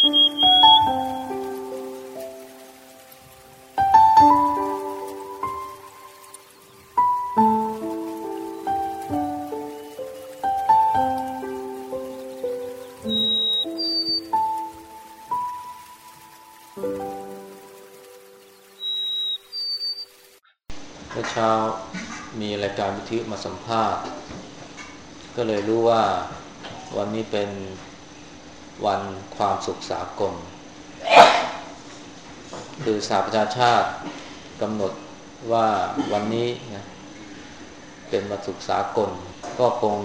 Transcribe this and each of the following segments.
เมื่อเช้ามีรายการวิทยุมาสัมภาษณ์ ก็เลยรู้ว่าวันนี้เป็น วันความสุขสากล คือสหประชาชาติกำหนดว่าวันนี้นะเป็นวันสุขสากล ก็คง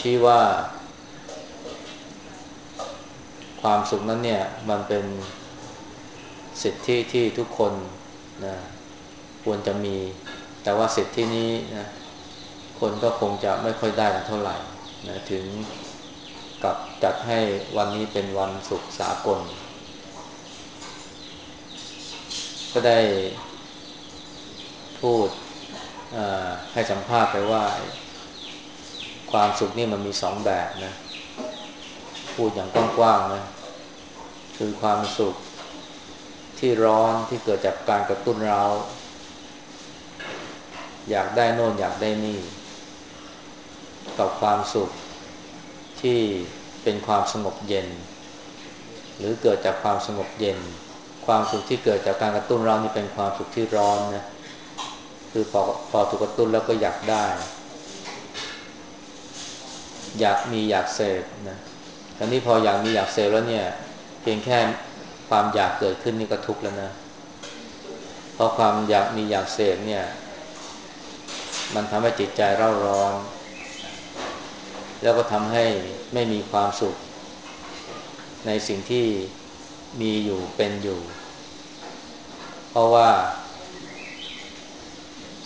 ชี้ว่า ความสุขนั้นเนี่ย มันเป็นสิทธิที่ทุกคนนะควรจะมี แต่ว่าสิทธินี้นะคนก็คงจะไม่ค่อยได้กันเท่าไหร่ นะถึงกับจัดให้วันนี้เป็นวันสุขสากล ก็ได้พูดให้สัมภาษณ์ไปว่า ความสุขนี่มันมีสองแบบนะ พูดอย่างกว้างๆนะ คือความสุขที่ร้อนที่เกิดจากการกระตุ้นเรา อยากได้โน่นอยากได้นี่ กับความสุขที่เป็นความสงบเย็น หรือเกิดจากความสงบเย็น ความสุขที่เกิดจากการกระตุ้นเรานี่เป็นความสุขที่ร้อนนะคือพอพอถูกกระตุ้นแล้วก็อยากได้ อยากมีอยากเสพนะตอนนี้พออยากมีอยากเสพแล้วเนี่ย เพียงแค่ความอยากเกิดขึ้นนี่ก็ทุกข์แล้วนะเพราะความอยากมีอยากเสพเนี่ย มันทำให้จิตใจเร่าร้อน แล้วก็ทำให้ไม่มีความสุข ในสิ่งที่มีอยู่เป็นอยู่ เพราะว่า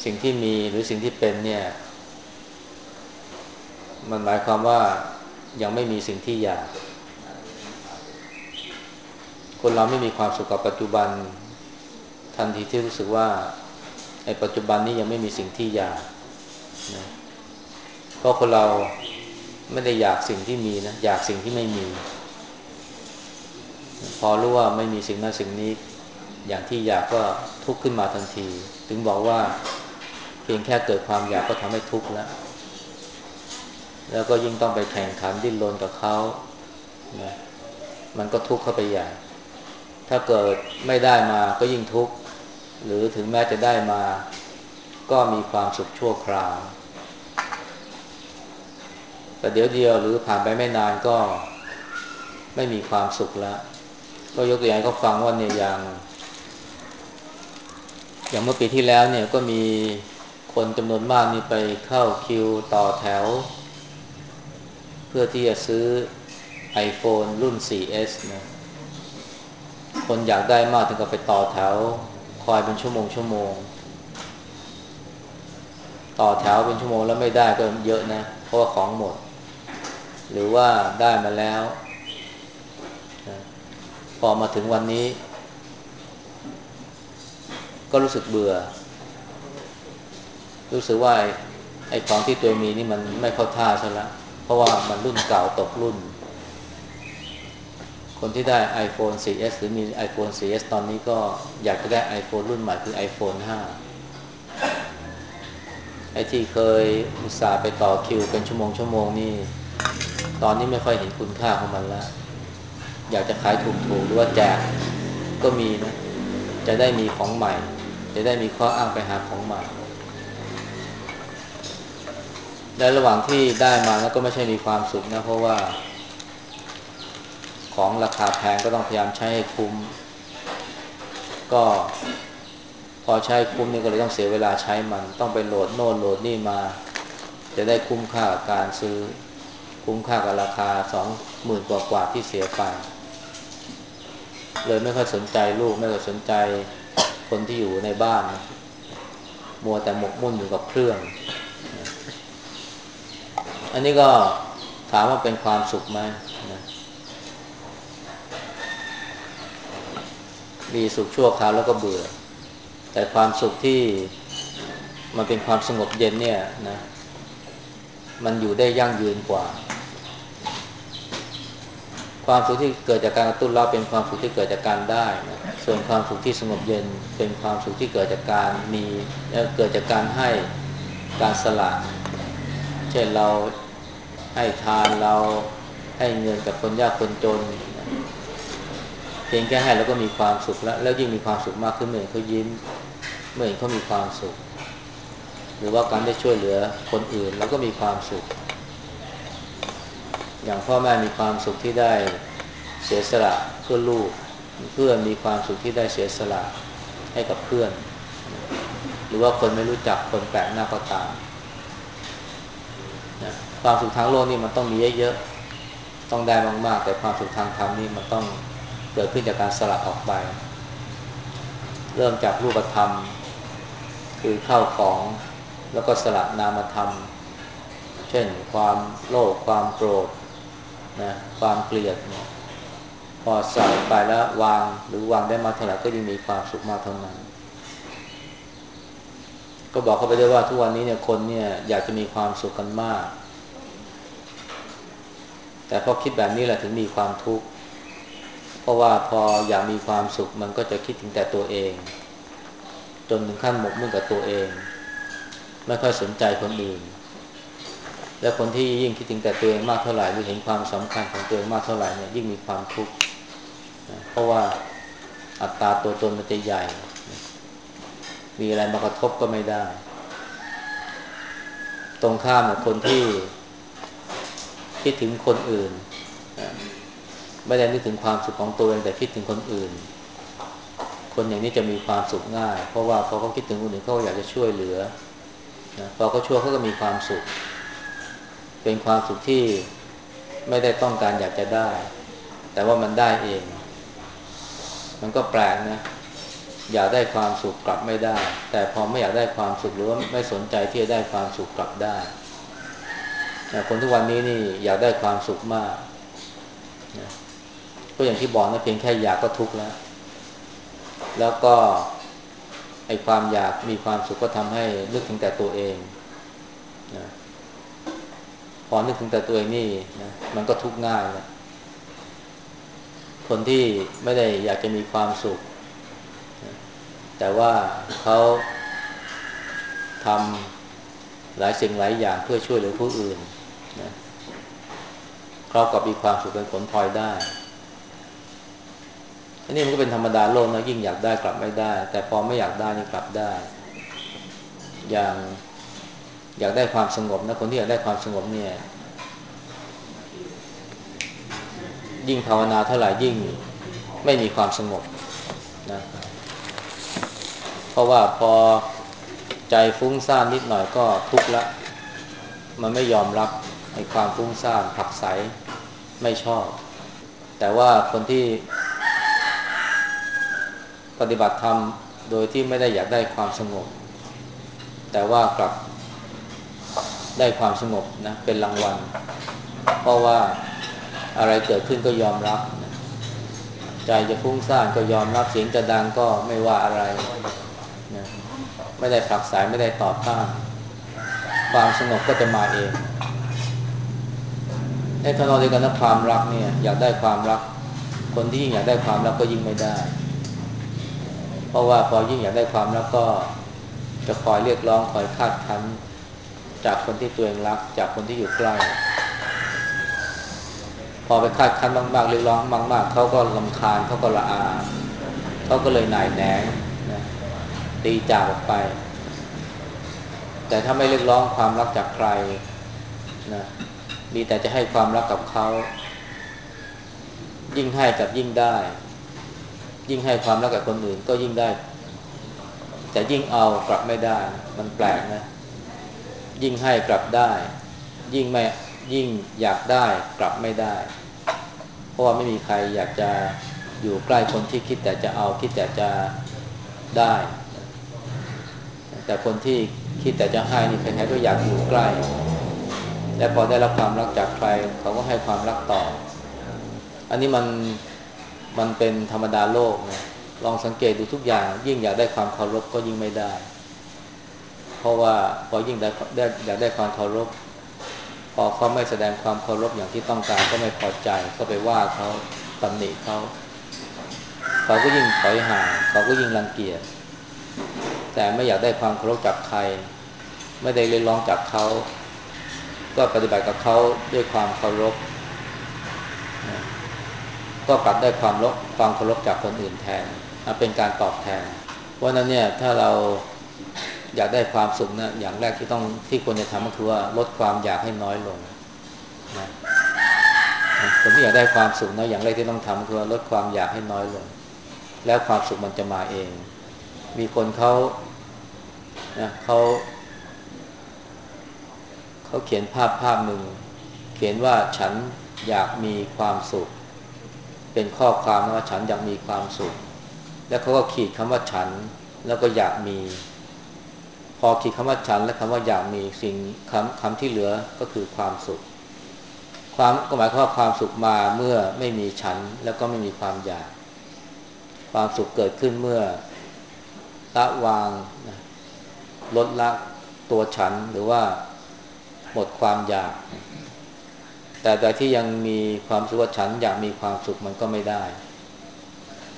สิ่งที่มีหรือสิ่งที่เป็นเนี่ย มันหมายความว่ายังไม่มีสิ่งที่อยาก คนเราไม่มีความสุขกับปัจจุบัน ทันทีที่รู้สึกว่าไอ้ปัจจุบันนี้ยังไม่มีสิ่งที่อยากนะเพราะคนเรา ไม่ได้อยากสิ่งที่มีนะอยากสิ่งที่ไม่มี พอรู้ว่าไม่มีสิ่งนั้นสิ่งนี้ อย่างที่อยากก็ทุกข์ขึ้นมาทันที ถึงบอกว่าเพียงแค่เกิดความอยากก็ทำให้ทุกข์แล้ว แล้วก็ยิ่งต้องไปแข่งขันดิ้นรนกับเขานะมันก็ทุกข์เข้าไปใหญ่ ถ้าเกิดไม่ได้มาก็ยิ่งทุกข์ หรือถึงแม้จะได้มา ก็มีความสุขชั่วคราว แต่เดี๋ยวเดียวหรือผ่านไปไม่นานก็ไม่มีความสุขแล้ว ก็ยกตัวอย่างเขาฟังว่าเนี่ยอย่าง อย่างเมื่อปีที่แล้วเนี่ยก็มีคนจำนวนมากนี่ไปเข้าคิวต่อแถว เพื่อที่จะซื้อ iPhone รุ่น 4S นะคนอยากได้มากถึงกับไปต่อแถว คอยเป็นชั่วโมงชั่วโมง ต่อแถวเป็นชั่วโมงแล้วไม่ได้ก็เยอะนะ เพราะว่าของหมด หรือว่าได้มาแล้ว พอมาถึงวันนี้ ก็รู้สึกเบื่อ รู้สึกว่าไอ้ของที่ตัวมีนี่มันไม่เข้าท่าซะแล้วเพราะว่ามันรุ่นเก่าตกรุ่น คนที่ได้ iPhone 4S หรือมี iPhone 4S ตอนนี้ก็อยากจะได้ iPhone รุ่นใหม่คือ iPhone 5 ไอ้ที่เคยอุตส่าห์ไปต่อคิวเป็นชั่วโมงชั่วโมงนี่ ตอนนี้ไม่ค่อยเห็นคุณค่าของมันแล้ว อยากจะขายถูกๆหรือว่าแจกก็มีนะ จะได้มีของใหม่ จะได้มีข้ออ้างไปหาของใหม่และระหว่างที่ได้มาแล้วก็ไม่ใช่มีความสุขนะ เพราะว่า ของราคาแพงก็ต้องพยายามใช้ให้คุ้ม ก็พอใช้คุ้มนี่ก็เลยต้องเสียเวลาใช้มัน ต้องไปโหลดโน่นโหลดนี่มา จะได้คุ้มค่ากับการซื้อ คุ้มค่ากับราคาสองหมื่นกว่ากว่าที่เสียไปเลยไม่ค่อยสนใจลูกไม่ค่อยสนใจคนที่อยู่ในบ้านมัวแต่หมกมุ่นอยู่กับเครื่อง อันนี้ก็ถามว่าเป็นความสุขไหมนะมีสุขชั่วคราวแล้วก็เบื่อ แต่ความสุขที่มันเป็นความสงบเย็นเนี่ยนะ มันอยู่ได้ยั่งยืนกว่า ความสุขที่เกิดจากการกระตุ้นเราเป็นความสุขที่เกิดจากการได้นะส่วนความสุขที่สงบเย็นเป็นความสุขที่เกิดจากการมีเกิดจากการให้การสละเช่นเราให้ทานเราให้เงินกับคนยากคนจนเพียงแค่ให้แล้วก็มีความสุขแล้วแล้วยิ่งมีความสุขมากขึ้นเมื่อเขายิ้มเมื่อนเขามีความสุข หรือว่าการได้ช่วยเหลือคนอื่นเราก็มีความสุข อย่างพ่อแม่มีความสุขที่ได้เสียสละเพื่อลูก เพื่อนมีความสุขที่ได้เสียสละให้กับเพื่อน หรือว่าคนไม่รู้จักคนแปลกหน้าก็ตามนะความสุขทางโลกนี่มันต้องมีเยอะๆต้องได้มากๆ แต่ความสุขทางธรรมนี่มันต้องเกิดขึ้นจากการสละออกไป เริ่มจากรูปธรรม คือเข้าของแล้วก็สละนามธรรม เช่นความโลภความโกรธ นะความเกลียดเนี่ยพอใส่ไปแล้ววางหรือวางได้มาเท่าไหร่ก็ยิ่งมีความสุขมากเท่านั้น ก็บอกเขาไปด้วยว่าทุกวันนี้เนี่ยคนเนี่ยอยากจะมีความสุขกันมาก แต่พอคิดแบบนี้แหละถึงมีความทุกข์เพราะว่าพออยากมีความสุขมันก็จะคิดถึงแต่ตัวเอง จนถึงขั้นหมกมุ่นกับตัวเอง ไม่ค่อยสนใจคนอื่น และคนที่ยิ่งคิดถึงแต่ตัวเองมากเท่าไหร่หรือเห็นความสำคัญของตัวเองมากเท่าไหร่เนี่ยยิ่งมีความทุกข์เพราะว่าอัตราตัวตนมันจะใหญ่ มีอะไรมากระทบก็ไม่ได้ ตรงข้ามกับคนที่คิดถึงคนอื่น ไม่ได้นึกถึงความสุขของตัวเองแต่คิดถึงคนอื่น คนอย่างนี้จะมีความสุขง่าย เพราะว่าพอเขาคิดถึงคนอื่นเขาอยากจะช่วยเหลือนะพอเขาช่วยเขาก็มีความสุข เป็นความสุขที่ไม่ได้ต้องการอยากจะได้ แต่ว่ามันได้เอง มันก็แปลกนะอยากได้ความสุขกลับไม่ได้ แต่พอไม่อยากได้ความสุขหรือว่าไม่สนใจที่จะได้ความสุขกลับได้คนทุกวันนี้นี่อยากได้ความสุขมากนะก็อย่างที่บอกนะเพียงแค่อยากก็ทุกข์แล้ว แล้วก็ไอความอยากมีความสุขก็ทำให้นึกถึงแต่ตัวเองนะ อนึกถึงแต่ตัวเองนี่นะมันก็ทุกข์ง่ายแล้วคนที่ไม่ได้อยากจะมีความสุข แต่ว่าเขาทำหลายสิ่งหลายอย่างเพื่อช่วยเหลือผู้อื่นนะเขากับมีความสุขเป็นผลพลอยได้อันนี้มันก็เป็นธรรมดาโลกนะยิ่งอยากได้กลับไม่ได้ แต่พอไม่อยากได้นี่กลับได้ อย่าง อยากได้ความสงบนะคนที่อยากได้ความสงบเนี่ย ยิ่งภาวนาเท่าไหร่ยิ่งไม่มีความสงบนะเพราะว่าพอใจฟุ้งซ่านนิดหน่อยก็ทุกข์ละ มันไม่ยอมรับในความฟุ้งซ่านผักใสไม่ชอบ แต่ว่าคนที่ปฏิบัติธรรมโดยที่ไม่ได้อยากได้ความสงบ แต่ว่ากลับ ได้ความสงบนะเป็นรางวัล เพราะว่าอะไรเกิดขึ้นก็ยอมรับใจจะฟุ้งซ่านก็ยอมรับเสียงจะดังก็ไม่ว่าอะไรนะไม่ได้ผลักสายไม่ได้ตอบต้านความสงบก็จะมาเองในทนอเดียวกันนะความรักเนี่ยอยากได้ความรัก คนที่ยิ่งอยากได้ความรักก็ยิ่งไม่ได้ เพราะว่าพอยิ่งอยากได้ความรักก็จะคอยเรียกร้องคอยคาดคั้น จากคนที่ตัวเองรัก จากคนที่อยู่ใกล้ พอไปคาดคั้นมากๆเรียกร้องมากๆเขาก็ลำคาญเขาก็ละอาเขาก็เลยหน่ายแหนงนะตีจากออกไป แต่ถ้าไม่เรียกร้องความรักจากใครนะมีแต่จะให้ความรักกับเขา ยิ่งให้กับยิ่งได้ ยิ่งให้ความรักกับคนอื่นก็ยิ่งได้ แต่ยิ่งเอากลับไม่ได้ มันแปลกนะ ยิ่งให้กลับได้ ยิ่งไม่ยิ่งอยากได้กลับไม่ได้ เพราะว่าไม่มีใครอยากจะอยู่ใกล้คนที่คิดแต่จะเอาคิดแต่จะได้ แต่คนที่คิดแต่จะให้นี่ใครๆก็อยากอยู่ใกล้ และพอได้รับความรักจากใครเขาก็ให้ความรักต่อ อันนี้มันมันเป็นธรรมดาโลกนะลองสังเกตดูทุกอย่าง ยิ่งอยากได้ความเคารพก็ยิ่งไม่ได้ เพราะว่าพอยิ่งได้ได้อยากได้ความเคารพ พอเขาไม่แสดงความเคารพอย่างที่ต้องการก็ไม่พอใจก็ไปว่าเขาตำหนิเขาเขาก็ยิ่งถอยห่างเขาก็ยิ่งรังเกียจแต่ไม่อยากได้ความเคารพจากใคร ไม่ได้เรียกร้องจากเขา ก็ปฏิบัติกับเขาด้วยความเคารพก็กลับได้ความรบความเคารพจากคนอื่นแทนเป็นการตอบแทน เพราะนั้นเนี่ยถ้าเรา อยากได้ความสุขนะอย่างแรกที่ต้องที่ควรจะทำก็คือว่าลดความอยากให้น้อยลงนะคนที่อยากได้ความสุขนะอย่างแรกที่ต้องทำคือว่าลดความอยากให้น้อยลง แล้วความสุขมันจะมาเอง มีคนเขานะเขาเขาเขียนภาพภาพหนึ่ง เขียนว่าฉันอยากมีความสุข เป็นข้อความนะว่าฉันอยากมีความสุข แล้วเขาก็ขีดคำว่าฉันแล้วก็อยากมี อขีดคำว่าฉันและคำว่าอยากมีสิ่งคำคำที่เหลือก็คือความสุข ความก็หมายความว่าความสุขมาเมื่อไม่มีฉันแล้วก็ไม่มีความอยาก ความสุขเกิดขึ้นเมื่อละวางลดละตัวฉันหรือว่าหมดความอยาก แต่แต่ที่ยังมีความสุขว่าฉันอยากมีความสุขมันก็ไม่ได้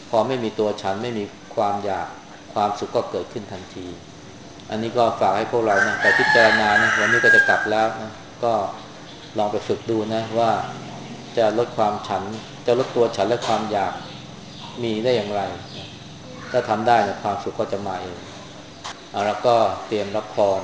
พอไม่มีตัวฉันไม่มีความอยากความสุขก็เกิดขึ้นทันที อันนี้ก็ฝากให้พวกเรานะแต่พิจารณานะวันนี้ก็จะกลับแล้วนะก็ลองไปฝึกดูนะว่าจะลดความฉัน จะลดตัวฉันและความอยากมีได้อย่างไร ถ้าทำได้นะความสุขก็จะมาเองเอาแล้วก็เตรียมรับพร